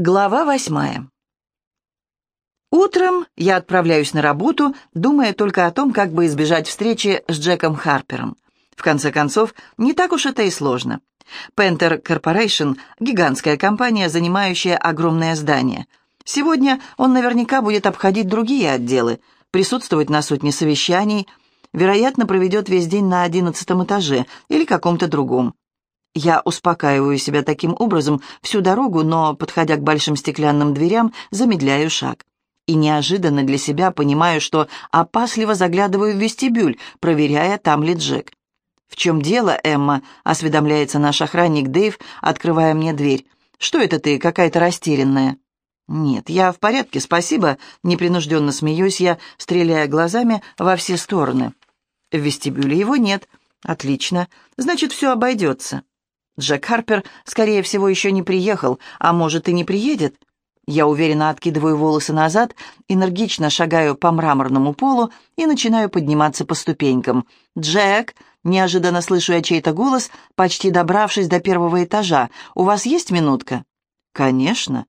Глава восьмая. Утром я отправляюсь на работу, думая только о том, как бы избежать встречи с Джеком Харпером. В конце концов, не так уж это и сложно. Panther Corporation – гигантская компания, занимающая огромное здание. Сегодня он наверняка будет обходить другие отделы, присутствовать на сотне совещаний, вероятно, проведет весь день на одиннадцатом этаже или каком-то другом. Я успокаиваю себя таким образом всю дорогу, но, подходя к большим стеклянным дверям, замедляю шаг. И неожиданно для себя понимаю, что опасливо заглядываю в вестибюль, проверяя, там ли Джек. «В чем дело, Эмма?» — осведомляется наш охранник Дэйв, открывая мне дверь. «Что это ты, какая-то растерянная?» «Нет, я в порядке, спасибо», — непринужденно смеюсь я, стреляя глазами во все стороны. «В вестибюле его нет». «Отлично, значит, все обойдется». Джек Харпер, скорее всего, еще не приехал, а может и не приедет. Я уверенно откидываю волосы назад, энергично шагаю по мраморному полу и начинаю подниматься по ступенькам. «Джек!» — неожиданно слышу я чей-то голос, почти добравшись до первого этажа. «У вас есть минутка?» «Конечно».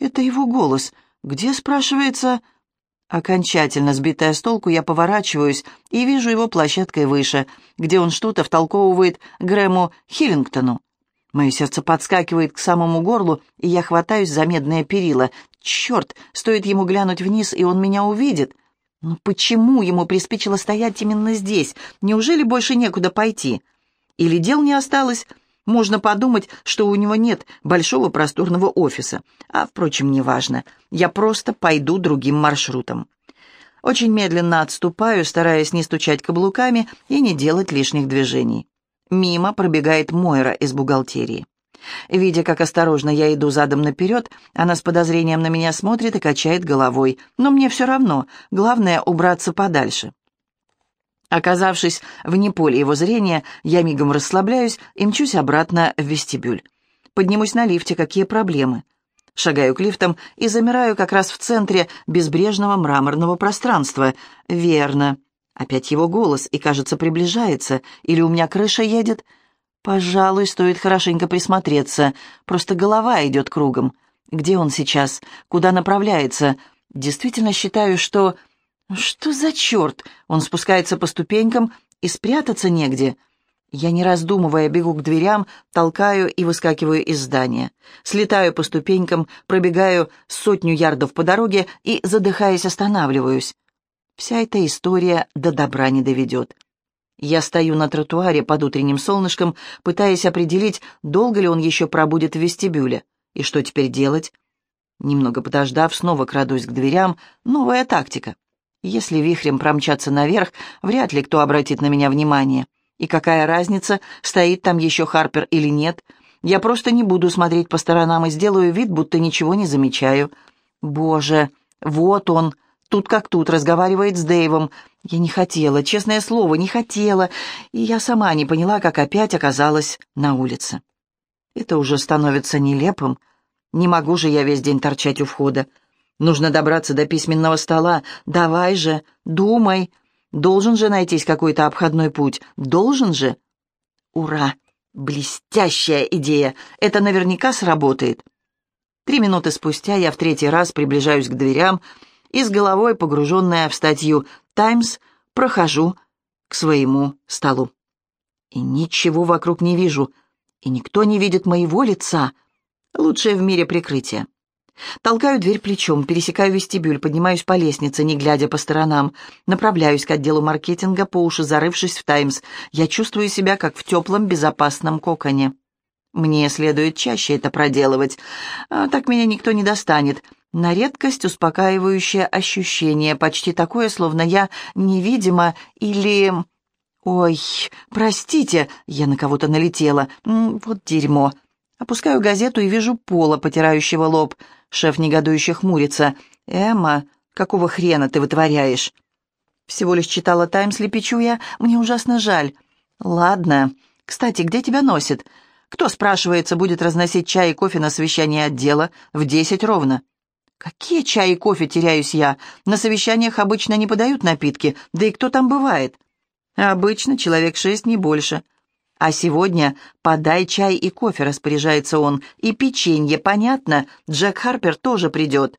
«Это его голос. Где, спрашивается?» Окончательно сбитая с толку, я поворачиваюсь и вижу его площадкой выше, где он что-то втолковывает Грэму Хиллингтону. Мое сердце подскакивает к самому горлу, и я хватаюсь за медное перила. Черт, стоит ему глянуть вниз, и он меня увидит. Но почему ему приспичило стоять именно здесь? Неужели больше некуда пойти? Или дел не осталось? Можно подумать, что у него нет большого просторного офиса. А, впрочем, неважно. Я просто пойду другим маршрутом. Очень медленно отступаю, стараясь не стучать каблуками и не делать лишних движений. Мимо пробегает Мойра из бухгалтерии. Видя, как осторожно я иду задом наперед, она с подозрением на меня смотрит и качает головой. Но мне все равно, главное — убраться подальше. Оказавшись вне поля его зрения, я мигом расслабляюсь и мчусь обратно в вестибюль. Поднимусь на лифте, какие проблемы. Шагаю к лифтам и замираю как раз в центре безбрежного мраморного пространства. Верно. Опять его голос, и, кажется, приближается. Или у меня крыша едет? Пожалуй, стоит хорошенько присмотреться. Просто голова идет кругом. Где он сейчас? Куда направляется? Действительно считаю, что... «Что за черт?» Он спускается по ступенькам, и спрятаться негде. Я, не раздумывая, бегу к дверям, толкаю и выскакиваю из здания. Слетаю по ступенькам, пробегаю сотню ярдов по дороге и, задыхаясь, останавливаюсь. Вся эта история до добра не доведет. Я стою на тротуаре под утренним солнышком, пытаясь определить, долго ли он еще пробудет в вестибюле. И что теперь делать? Немного подождав, снова крадусь к дверям. Новая тактика. Если вихрем промчаться наверх, вряд ли кто обратит на меня внимание. И какая разница, стоит там еще Харпер или нет? Я просто не буду смотреть по сторонам и сделаю вид, будто ничего не замечаю. Боже, вот он, тут как тут, разговаривает с Дэйвом. Я не хотела, честное слово, не хотела. И я сама не поняла, как опять оказалась на улице. Это уже становится нелепым. Не могу же я весь день торчать у входа. Нужно добраться до письменного стола. Давай же, думай. Должен же найтись какой-то обходной путь. Должен же. Ура! Блестящая идея. Это наверняка сработает. Три минуты спустя я в третий раз приближаюсь к дверям и с головой, погруженная в статью «Таймс», прохожу к своему столу. И ничего вокруг не вижу, и никто не видит моего лица. Лучшее в мире прикрытие. Толкаю дверь плечом, пересекаю вестибюль, поднимаюсь по лестнице, не глядя по сторонам. Направляюсь к отделу маркетинга, по уши зарывшись в «Таймс». Я чувствую себя, как в теплом, безопасном коконе. Мне следует чаще это проделывать. А, так меня никто не достанет. На редкость успокаивающее ощущение, почти такое, словно я невидима или... Ой, простите, я на кого-то налетела. Вот дерьмо. Опускаю газету и вижу Пола, потирающего лоб. Шеф негодующе хмурится. «Эмма, какого хрена ты вытворяешь?» «Всего лишь читала «Таймс», лепечу я. Мне ужасно жаль». «Ладно. Кстати, где тебя носит? Кто, спрашивается, будет разносить чай и кофе на совещание отдела? В десять ровно». «Какие чай и кофе, теряюсь я? На совещаниях обычно не подают напитки, да и кто там бывает?» «Обычно человек шесть, не больше». А сегодня подай чай и кофе, распоряжается он, и печенье, понятно? Джек Харпер тоже придет.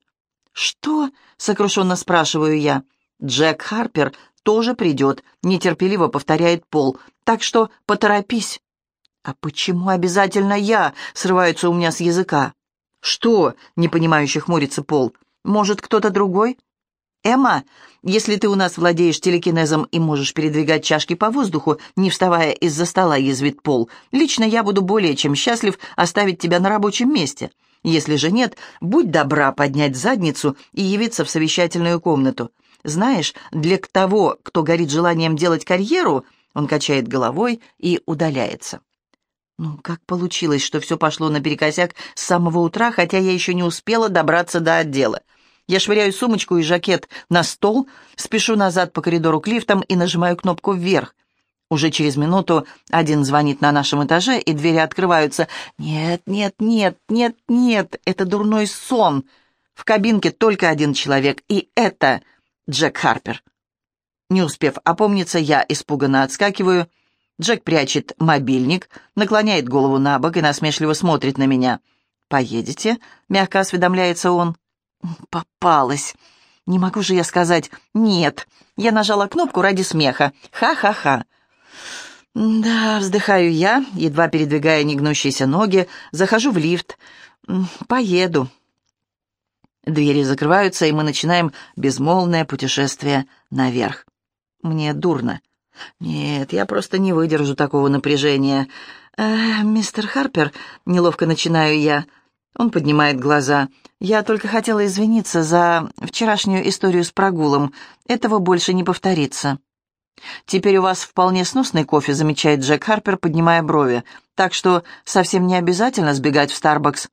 Что? сокрушенно спрашиваю я. Джек Харпер тоже придет, нетерпеливо повторяет Пол. Так что поторопись. А почему обязательно я? срывается у меня с языка. Что? непонимающе хмурится Пол. Может, кто-то другой? «Эмма, если ты у нас владеешь телекинезом и можешь передвигать чашки по воздуху, не вставая из-за стола, язвит пол, лично я буду более чем счастлив оставить тебя на рабочем месте. Если же нет, будь добра поднять задницу и явиться в совещательную комнату. Знаешь, для того, кто горит желанием делать карьеру, он качает головой и удаляется. Ну, как получилось, что все пошло наперекосяк с самого утра, хотя я еще не успела добраться до отдела. Я швыряю сумочку и жакет на стол, спешу назад по коридору к лифтам и нажимаю кнопку вверх. Уже через минуту один звонит на нашем этаже, и двери открываются. «Нет, нет, нет, нет, нет, это дурной сон!» В кабинке только один человек, и это Джек Харпер. Не успев опомниться, я испуганно отскакиваю. Джек прячет мобильник, наклоняет голову на бок и насмешливо смотрит на меня. «Поедете?» — мягко осведомляется он. Попалась. Не могу же я сказать «нет». Я нажала кнопку ради смеха. Ха-ха-ха. Да, вздыхаю я, едва передвигая негнущиеся ноги, захожу в лифт. Поеду. Двери закрываются, и мы начинаем безмолвное путешествие наверх. Мне дурно. Нет, я просто не выдержу такого напряжения. «Э, «Мистер Харпер», — неловко начинаю я, — он поднимает глаза. «Я только хотела извиниться за вчерашнюю историю с прогулом. Этого больше не повторится». «Теперь у вас вполне сносный кофе», — замечает Джек Харпер, поднимая брови. «Так что совсем не обязательно сбегать в Старбакс».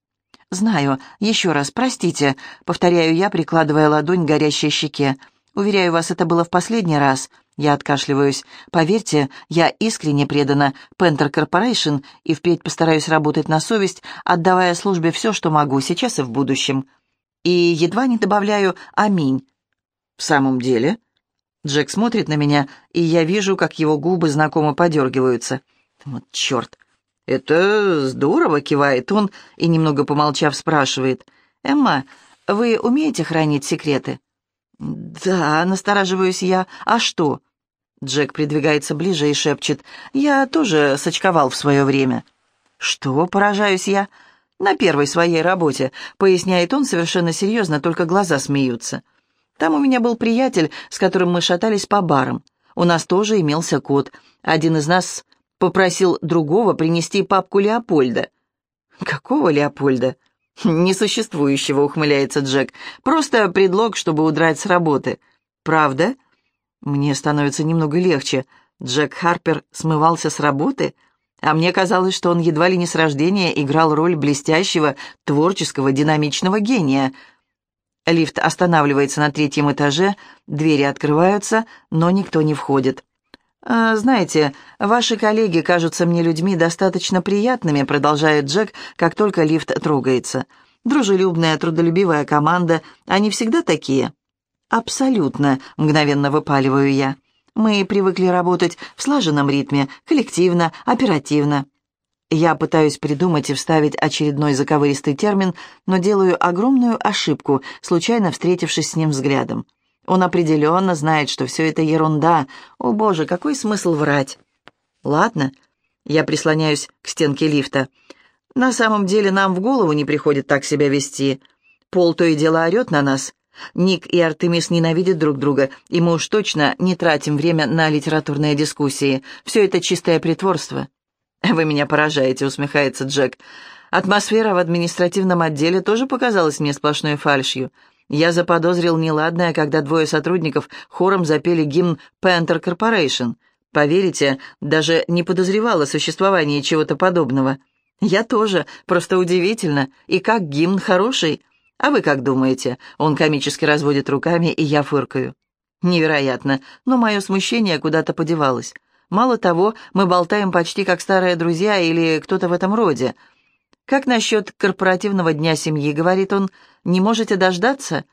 «Знаю. Еще раз, простите», — повторяю я, прикладывая ладонь к горящей щеке. «Уверяю вас, это было в последний раз. Я откашливаюсь. Поверьте, я искренне предана Пентер Корпорейшн и впредь постараюсь работать на совесть, отдавая службе все, что могу, сейчас и в будущем. И едва не добавляю «Аминь». В самом деле? Джек смотрит на меня, и я вижу, как его губы знакомо подергиваются. Вот черт. «Это здорово», — кивает он и, немного помолчав, спрашивает. «Эмма, вы умеете хранить секреты?» «Да», — настораживаюсь я. «А что?» Джек придвигается ближе и шепчет. «Я тоже сочковал в свое время». «Что?» — поражаюсь я. «На первой своей работе», — поясняет он совершенно серьезно, только глаза смеются. «Там у меня был приятель, с которым мы шатались по барам. У нас тоже имелся кот. Один из нас попросил другого принести папку Леопольда». «Какого Леопольда?» «Несуществующего», — ухмыляется Джек. «Просто предлог, чтобы удрать с работы». «Правда?» Мне становится немного легче. Джек Харпер смывался с работы, а мне казалось, что он едва ли не с рождения играл роль блестящего, творческого, динамичного гения. Лифт останавливается на третьем этаже, двери открываются, но никто не входит. «А, «Знаете, ваши коллеги кажутся мне людьми достаточно приятными», продолжает Джек, как только лифт трогается. «Дружелюбная, трудолюбивая команда, они всегда такие?» «Абсолютно», — мгновенно выпаливаю я. «Мы привыкли работать в слаженном ритме, коллективно, оперативно». Я пытаюсь придумать и вставить очередной заковыристый термин, но делаю огромную ошибку, случайно встретившись с ним взглядом. Он определенно знает, что все это ерунда. О боже, какой смысл врать? Ладно, я прислоняюсь к стенке лифта. На самом деле нам в голову не приходит так себя вести. Пол то и дело орет на нас. Ник и Артемис ненавидят друг друга, и мы уж точно не тратим время на литературные дискуссии. Все это чистое притворство». «Вы меня поражаете», — усмехается Джек. «Атмосфера в административном отделе тоже показалась мне сплошной фальшью. Я заподозрил неладное, когда двое сотрудников хором запели гимн Panther Corporation. Поверите, даже не подозревал о существовании чего-то подобного. Я тоже, просто удивительно. И как гимн хороший. А вы как думаете?» Он комически разводит руками, и я фыркаю. Невероятно, но мое смущение куда-то подевалось. Мало того, мы болтаем почти как старые друзья или кто-то в этом роде. «Как насчет корпоративного дня семьи?» — говорит он. «Не можете дождаться?»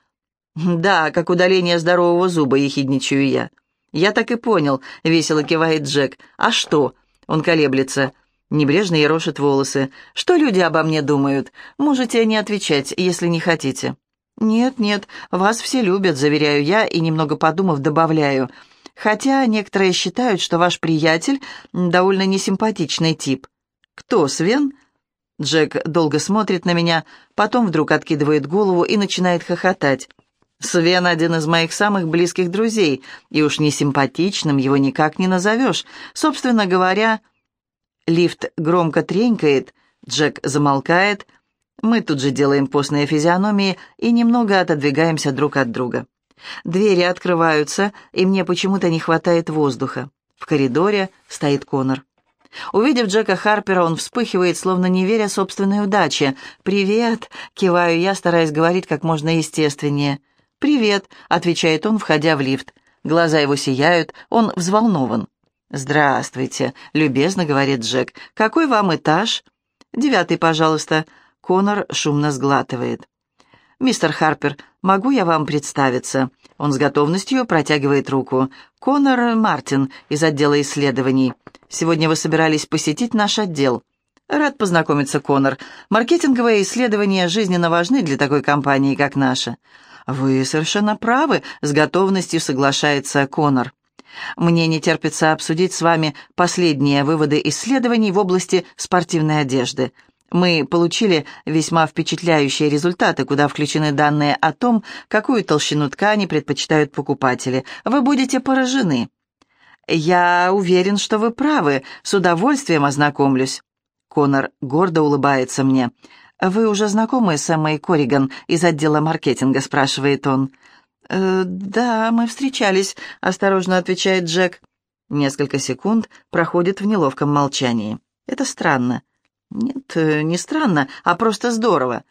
«Да, как удаление здорового зуба», — ехидничаю я. «Я так и понял», — весело кивает Джек. «А что? Он колеблется. Небрежно ерошит волосы. «Что люди обо мне думают? Можете не отвечать, если не хотите». «Нет, нет, вас все любят», — заверяю я и, немного подумав, добавляю. «Хотя некоторые считают, что ваш приятель довольно несимпатичный тип». «Кто, Свен?» Джек долго смотрит на меня, потом вдруг откидывает голову и начинает хохотать. Свен один из моих самых близких друзей, и уж не симпатичным его никак не назовешь. Собственно говоря, лифт громко тренькает, Джек замолкает, мы тут же делаем постные физиономии и немного отодвигаемся друг от друга. Двери открываются, и мне почему-то не хватает воздуха. В коридоре стоит Конор. Увидев Джека Харпера, он вспыхивает, словно не веря собственной удаче. «Привет!» — киваю я, стараясь говорить как можно естественнее. «Привет!» — отвечает он, входя в лифт. Глаза его сияют, он взволнован. «Здравствуйте!» — любезно говорит Джек. «Какой вам этаж?» «Девятый, пожалуйста». Конор шумно сглатывает. «Мистер Харпер, могу я вам представиться?» Он с готовностью протягивает руку. «Конор Мартин из отдела исследований. Сегодня вы собирались посетить наш отдел». «Рад познакомиться, Конор. Маркетинговые исследования жизненно важны для такой компании, как наша». «Вы совершенно правы», — с готовностью соглашается Конор. «Мне не терпится обсудить с вами последние выводы исследований в области спортивной одежды. Мы получили весьма впечатляющие результаты, куда включены данные о том, какую толщину ткани предпочитают покупатели. Вы будете поражены». «Я уверен, что вы правы. С удовольствием ознакомлюсь». Конор гордо улыбается мне. «Вы уже знакомы с Эммой Корриган из отдела маркетинга?» — спрашивает он. «Э, «Да, мы встречались», — осторожно отвечает Джек. Несколько секунд проходит в неловком молчании. «Это странно». «Нет, э, не странно, а просто здорово».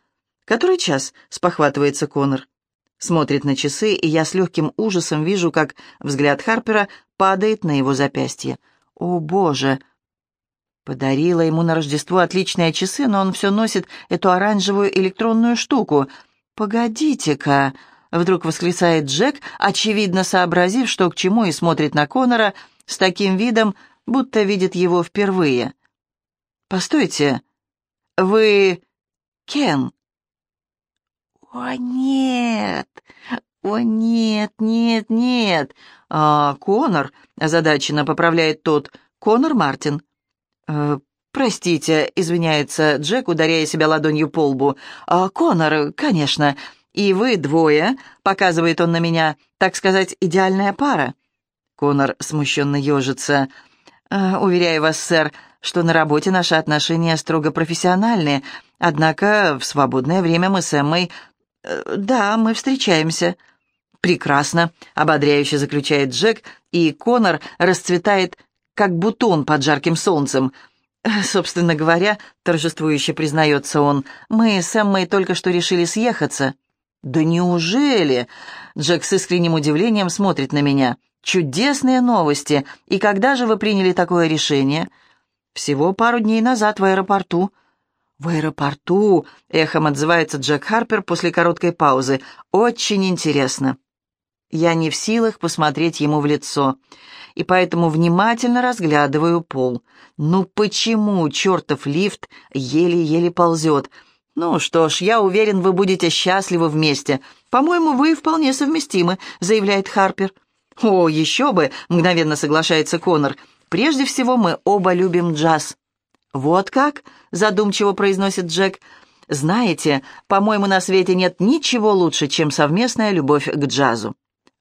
«Который час?» — спохватывается Конор. Смотрит на часы, и я с легким ужасом вижу, как взгляд Харпера падает на его запястье. «О, Боже!» Подарила ему на Рождество отличные часы, но он все носит эту оранжевую электронную штуку. «Погодите-ка!» — вдруг восклицает Джек, очевидно сообразив, что к чему, и смотрит на Конора с таким видом, будто видит его впервые. «Постойте, вы Кен?» «О, нет! О, нет, нет, нет!» «А, Конор», — озадаченно поправляет тот, — «Конор Мартин». «Э, «Простите», — извиняется Джек, ударяя себя ладонью по лбу. «А, «Конор, конечно. И вы двое», — показывает он на меня, — «так сказать, идеальная пара». Конор смущенно ежится. «Э, «Уверяю вас, сэр, что на работе наши отношения строго профессиональные, однако в свободное время мы с Эммой... Э, да, мы встречаемся». «Прекрасно», — ободряюще заключает Джек, и Конор расцветает как бутон под жарким солнцем. Собственно говоря, торжествующе признается он, мы с Эммой только что решили съехаться. «Да неужели?» Джек с искренним удивлением смотрит на меня. «Чудесные новости! И когда же вы приняли такое решение?» «Всего пару дней назад в аэропорту». «В аэропорту?» — эхом отзывается Джек Харпер после короткой паузы. «Очень интересно». Я не в силах посмотреть ему в лицо и поэтому внимательно разглядываю пол. Ну почему чертов лифт еле-еле ползет? Ну что ж, я уверен, вы будете счастливы вместе. По-моему, вы вполне совместимы, заявляет Харпер. О, еще бы, мгновенно соглашается Конор. Прежде всего, мы оба любим джаз. Вот как? задумчиво произносит Джек. Знаете, по-моему, на свете нет ничего лучше, чем совместная любовь к джазу.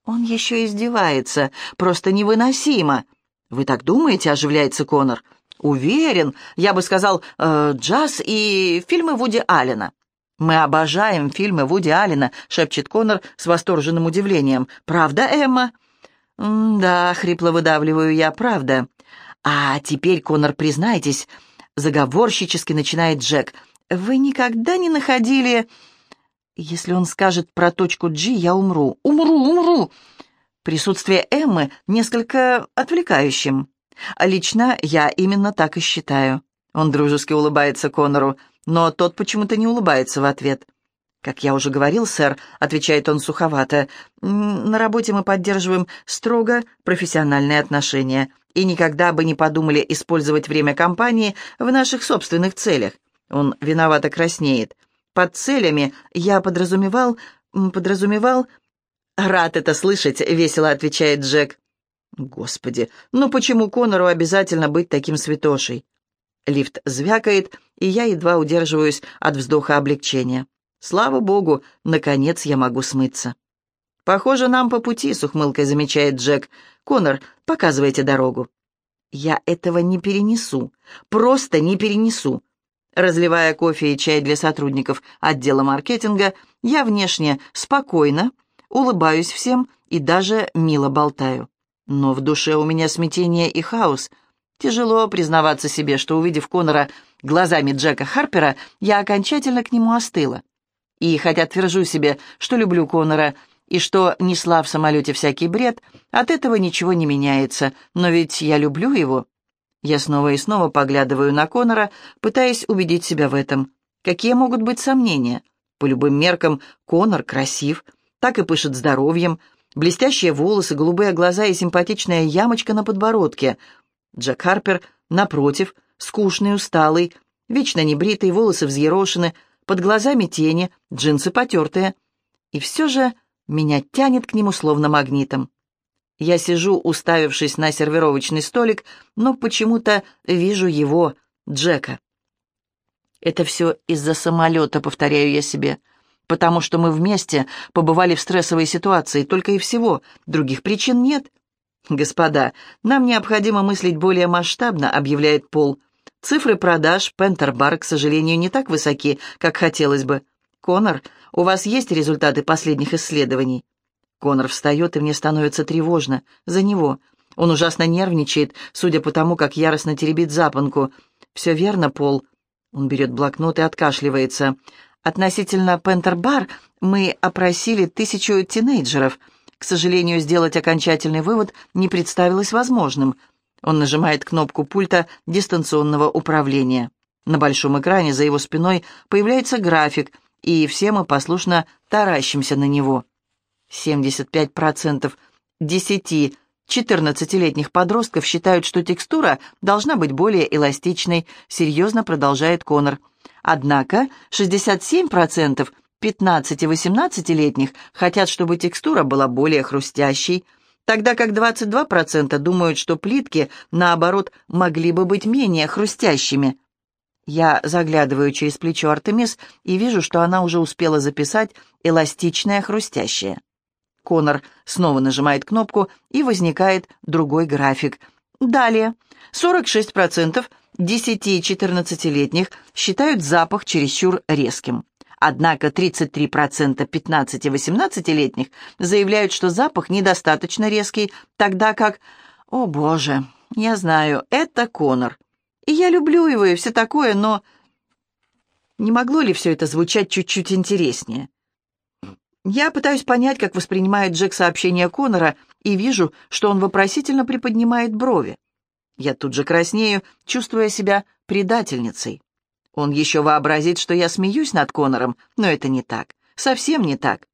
«Он еще издевается. Просто невыносимо». «Вы так думаете?» — оживляется Конор. «Уверен. Я бы сказал, э, джаз и фильмы Вуди Аллена». «Мы обожаем фильмы Вуди Аллена», — шепчет Конор с восторженным удивлением. «Правда, Эмма?» «Да», — хрипло выдавливаю я, «правда». «А теперь, Конор, признайтесь», — заговорщически начинает Джек, «вы никогда не находили...» Если он скажет про точку G, я умру. Умру, умру. Присутствие Эммы несколько отвлекающим. А лично я именно так и считаю. Он дружески улыбается Конору, но тот почему-то не улыбается в ответ. «Как я уже говорил, сэр», — отвечает он суховато, — «на работе мы поддерживаем строго профессиональные отношения, и никогда бы не подумали использовать время компании в наших собственных целях. Он виновато краснеет. Под целями я подразумевал... подразумевал... «Рад это слышать», — весело отвечает Джек. «Господи, ну почему Конору обязательно быть таким святошей?» Лифт звякает, и я едва удерживаюсь от вздоха облегчения. Слава богу, наконец я могу смыться. «Похоже, нам по пути», — с ухмылкой замечает Джек. «Конор, показывайте дорогу». «Я этого не перенесу. Просто не перенесу». Разливая кофе и чай для сотрудников отдела маркетинга, я внешне спокойно, улыбаюсь всем и даже мило болтаю. Но в душе у меня смятение и хаос. Тяжело признаваться себе, что, увидев Конора глазами Джека Харпера, я окончательно к нему остыла. И хотя твержу себе, что люблю Конора и что несла в самолете всякий бред, от этого ничего не меняется, но ведь я люблю его. Я снова и снова поглядываю на Конора, пытаясь убедить себя в этом. Какие могут быть сомнения? По любым меркам Конор красив, так и пышет здоровьем, блестящие волосы, голубые глаза и симпатичная ямочка на подбородке. Джек Харпер, напротив, скучный, усталый, вечно небритый, волосы взъерошены, под глазами тени, джинсы потертые. И все же меня тянет к нему словно магнитом. Я сижу, уставившись на сервировочный столик, но почему-то вижу его, Джека. Это все из-за самолета, повторяю я себе, потому что мы вместе побывали в стрессовой ситуации, только и всего, других причин нет. «Господа, нам необходимо мыслить более масштабно», — объявляет Пол. Цифры продаж Пентербар, к сожалению, не так высоки, как хотелось бы. Конор, у вас есть результаты последних исследований? Конор встает, и мне становится тревожно. За него. Он ужасно нервничает, судя по тому, как яростно теребит запонку. «Все верно, Пол». Он берет блокнот и откашливается. «Относительно Пентербар мы опросили тысячу тинейджеров. К сожалению, сделать окончательный вывод не представилось возможным». Он нажимает кнопку пульта дистанционного управления. На большом экране за его спиной появляется график, и все мы послушно таращимся на него. 75% 10-14-летних подростков считают, что текстура должна быть более эластичной, серьезно продолжает Конор. Однако 67% 15-18-летних хотят, чтобы текстура была более хрустящей, тогда как 22% думают, что плитки, наоборот, могли бы быть менее хрустящими. Я заглядываю через плечо Артемис и вижу, что она уже успела записать эластичное хрустящее. Конор снова нажимает кнопку, и возникает другой график. Далее. 46% 10-14-летних считают запах чересчур резким. Однако 33% 15-18-летних заявляют, что запах недостаточно резкий, тогда как... О, боже, я знаю, это Конор. И я люблю его и все такое, но... Не могло ли все это звучать чуть-чуть интереснее? Я пытаюсь понять, как воспринимает Джек сообщение Конора, и вижу, что он вопросительно приподнимает брови. Я тут же краснею, чувствуя себя предательницей. Он еще вообразит, что я смеюсь над Конором, но это не так. Совсем не так.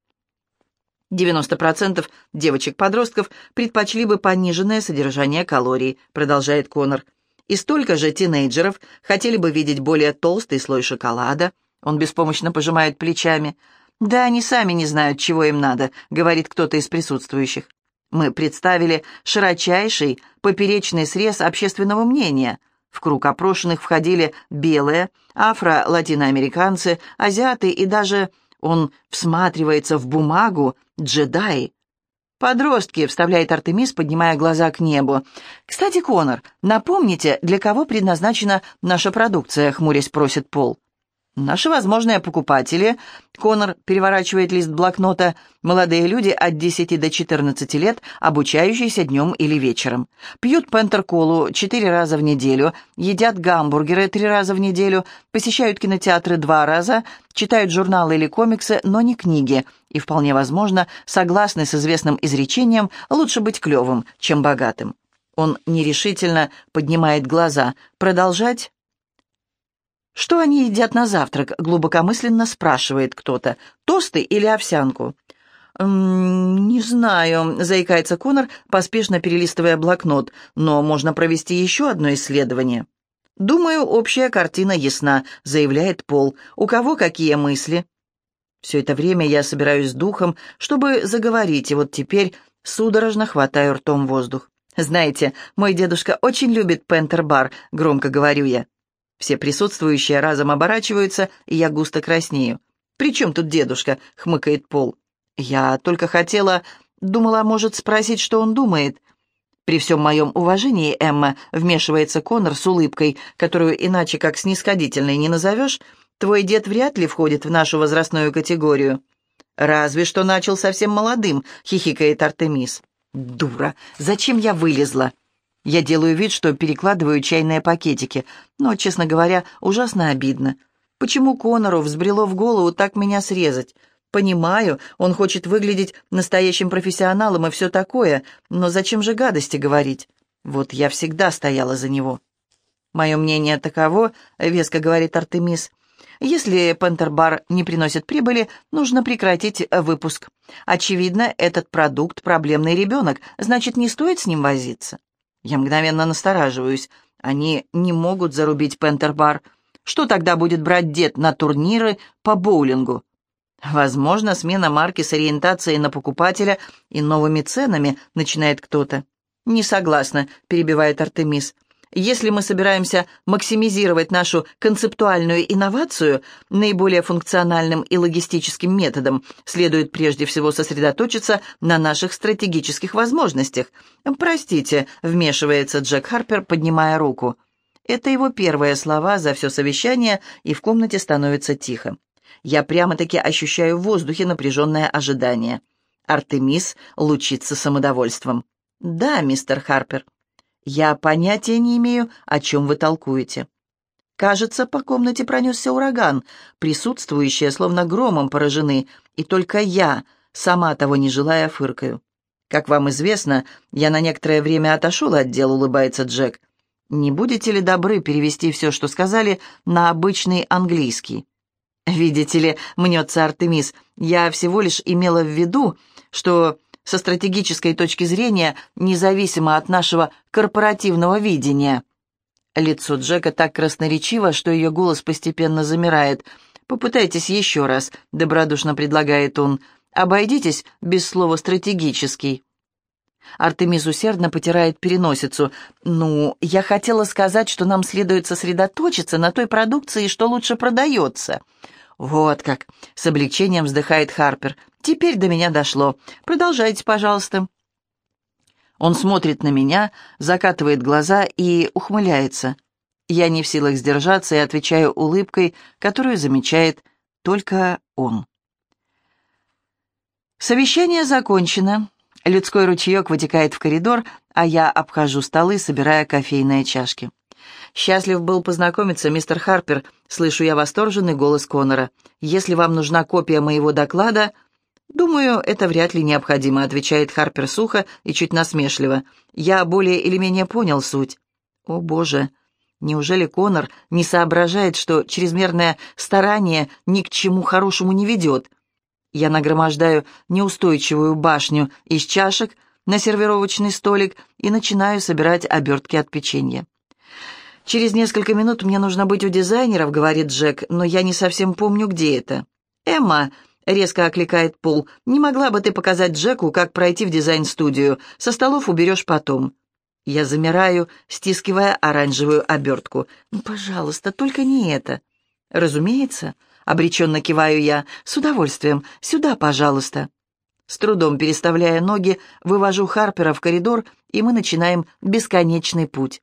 90% девочек-подростков предпочли бы пониженное содержание калорий, продолжает Конор. И столько же тинейджеров хотели бы видеть более толстый слой шоколада. Он беспомощно пожимает плечами. «Да они сами не знают, чего им надо», — говорит кто-то из присутствующих. Мы представили широчайший поперечный срез общественного мнения — в круг опрошенных входили белые, афро-латиноамериканцы, азиаты и даже, он всматривается в бумагу, джедаи. «Подростки», — вставляет Артемис, поднимая глаза к небу. «Кстати, Конор, напомните, для кого предназначена наша продукция?» — хмурясь просит Пол. Наши возможные покупатели, Конор переворачивает лист блокнота, молодые люди от 10 до 14 лет, обучающиеся днем или вечером. Пьют пентерколу 4 раза в неделю, едят гамбургеры 3 раза в неделю, посещают кинотеатры 2 раза, читают журналы или комиксы, но не книги. И вполне возможно, согласны с известным изречением, лучше быть клевым, чем богатым. Он нерешительно поднимает глаза. Продолжать? «Что они едят на завтрак?» — глубокомысленно спрашивает кто-то. «Тосты или овсянку?» «Не знаю», — заикается Конор, поспешно перелистывая блокнот, «но можно провести еще одно исследование». «Думаю, общая картина ясна», — заявляет Пол. «У кого какие мысли?» Все это время я собираюсь духом, чтобы заговорить, и вот теперь судорожно хватаю ртом воздух. «Знаете, мой дедушка очень любит Пентер-бар», — громко говорю я. Все присутствующие разом оборачиваются, и я густо краснею. «При чем тут дедушка?» — хмыкает Пол. «Я только хотела... Думала, может, спросить, что он думает». При всем моем уважении, Эмма, вмешивается Конор с улыбкой, которую иначе как снисходительной не назовешь, твой дед вряд ли входит в нашу возрастную категорию. «Разве что начал совсем молодым», — хихикает Артемис. «Дура! Зачем я вылезла?» Я делаю вид, что перекладываю чайные пакетики, но, честно говоря, ужасно обидно. Почему Конору взбрело в голову так меня срезать? Понимаю, он хочет выглядеть настоящим профессионалом и все такое, но зачем же гадости говорить? Вот я всегда стояла за него. Мое мнение таково, веско говорит Артемис. Если Пентербар не приносит прибыли, нужно прекратить выпуск. Очевидно, этот продукт – проблемный ребенок, значит, не стоит с ним возиться. Я мгновенно настораживаюсь. Они не могут зарубить Пентербар. Что тогда будет брать дед на турниры по боулингу? Возможно, смена марки с ориентацией на покупателя и новыми ценами, начинает кто-то. Не согласна, перебивает Артемис. Если мы собираемся максимизировать нашу концептуальную инновацию наиболее функциональным и логистическим методом, следует прежде всего сосредоточиться на наших стратегических возможностях. «Простите», — вмешивается Джек Харпер, поднимая руку. Это его первые слова за все совещание, и в комнате становится тихо. Я прямо-таки ощущаю в воздухе напряженное ожидание. Артемис лучится самодовольством. «Да, мистер Харпер». «Я понятия не имею, о чем вы толкуете». Кажется, по комнате пронесся ураган. Присутствующие словно громом поражены, и только я, сама того не желая, фыркаю. «Как вам известно, я на некоторое время отошел от дел», — улыбается Джек. «Не будете ли добры перевести все, что сказали, на обычный английский?» «Видите ли, мнется Артемис, я всего лишь имела в виду, что со стратегической точки зрения, независимо от нашего корпоративного видения». Лицо Джека так красноречиво, что ее голос постепенно замирает. «Попытайтесь еще раз», — добродушно предлагает он. «Обойдитесь без слова «стратегический». Артемис усердно потирает переносицу. «Ну, я хотела сказать, что нам следует сосредоточиться на той продукции, что лучше продается». «Вот как!» — с облегчением вздыхает Харпер. «Теперь до меня дошло. Продолжайте, пожалуйста». Он смотрит на меня, закатывает глаза и ухмыляется. Я не в силах сдержаться и отвечаю улыбкой, которую замечает только он. Совещание закончено. Людской ручеек вытекает в коридор, а я обхожу столы, собирая кофейные чашки. «Счастлив был познакомиться, мистер Харпер», — слышу я восторженный голос Конора. «Если вам нужна копия моего доклада...» «Думаю, это вряд ли необходимо», — отвечает Харпер сухо и чуть насмешливо. «Я более или менее понял суть». «О, Боже! Неужели Конор не соображает, что чрезмерное старание ни к чему хорошему не ведет?» Я нагромождаю неустойчивую башню из чашек на сервировочный столик и начинаю собирать обертки от печенья. «Через несколько минут мне нужно быть у дизайнеров», — говорит Джек, «но я не совсем помню, где это». «Эмма», — резко окликает Пол, «не могла бы ты показать Джеку, как пройти в дизайн-студию? Со столов уберешь потом». Я замираю, стискивая оранжевую обертку. «Ну, пожалуйста, только не это». «Разумеется», — обреченно киваю я, — «с удовольствием. Сюда, пожалуйста». С трудом переставляя ноги, вывожу Харпера в коридор, и мы начинаем бесконечный путь.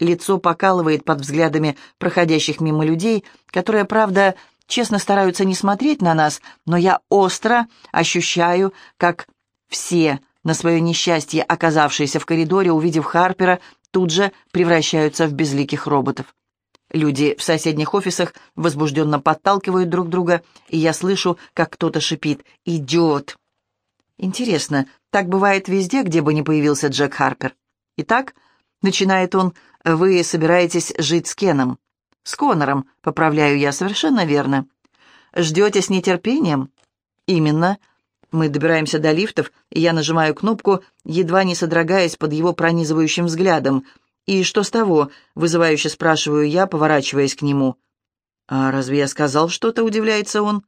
Лицо покалывает под взглядами проходящих мимо людей, которые, правда, честно стараются не смотреть на нас, но я остро ощущаю, как все, на свое несчастье оказавшиеся в коридоре, увидев Харпера, тут же превращаются в безликих роботов. Люди в соседних офисах возбужденно подталкивают друг друга, и я слышу, как кто-то шипит «Идиот!». Интересно, так бывает везде, где бы ни появился Джек Харпер. Итак, начинает он, вы собираетесь жить с Кеном. С Конором, поправляю я совершенно верно. Ждете с нетерпением? Именно. Мы добираемся до лифтов, и я нажимаю кнопку, едва не содрогаясь под его пронизывающим взглядом. «И что с того?» — вызывающе спрашиваю я, поворачиваясь к нему. «А разве я сказал что-то?» — удивляется он.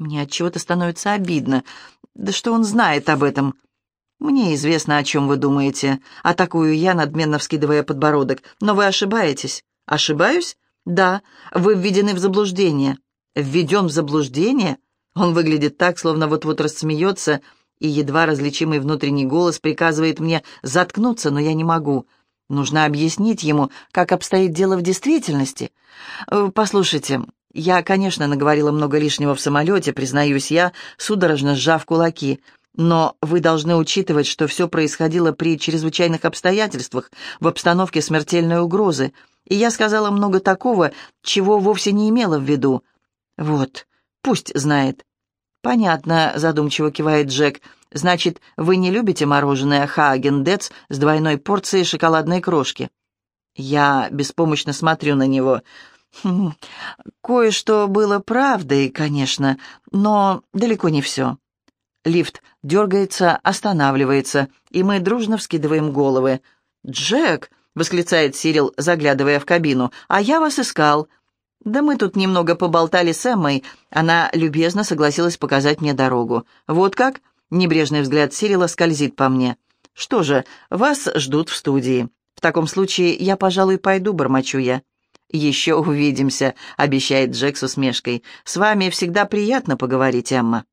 Мне от чего то становится обидно. Да что он знает об этом? Мне известно, о чем вы думаете. Атакую я, надменно вскидывая подбородок. Но вы ошибаетесь. Ошибаюсь? Да, вы введены в заблуждение. Введен в заблуждение? Он выглядит так, словно вот-вот рассмеется, и едва различимый внутренний голос приказывает мне заткнуться, но я не могу. Нужно объяснить ему, как обстоит дело в действительности. Э, послушайте, я, конечно, наговорила много лишнего в самолете, признаюсь я, судорожно сжав кулаки, но вы должны учитывать, что все происходило при чрезвычайных обстоятельствах, в обстановке смертельной угрозы, и я сказала много такого, чего вовсе не имела в виду. Вот, пусть знает. «Понятно», — задумчиво кивает Джек. «Значит, вы не любите мороженое Хаагендец с двойной порцией шоколадной крошки?» Я беспомощно смотрю на него. Хм, кое-что было правдой, конечно, но далеко не все. Лифт дергается, останавливается, и мы дружно вскидываем головы. «Джек!» — восклицает Сирил, заглядывая в кабину. «А я вас искал. «Да мы тут немного поболтали с Эммой. Она любезно согласилась показать мне дорогу. Вот как?» Небрежный взгляд Сирила скользит по мне. «Что же, вас ждут в студии. В таком случае я, пожалуй, пойду, бормочу я». «Еще увидимся», — обещает Джек с усмешкой. «С вами всегда приятно поговорить, Эмма».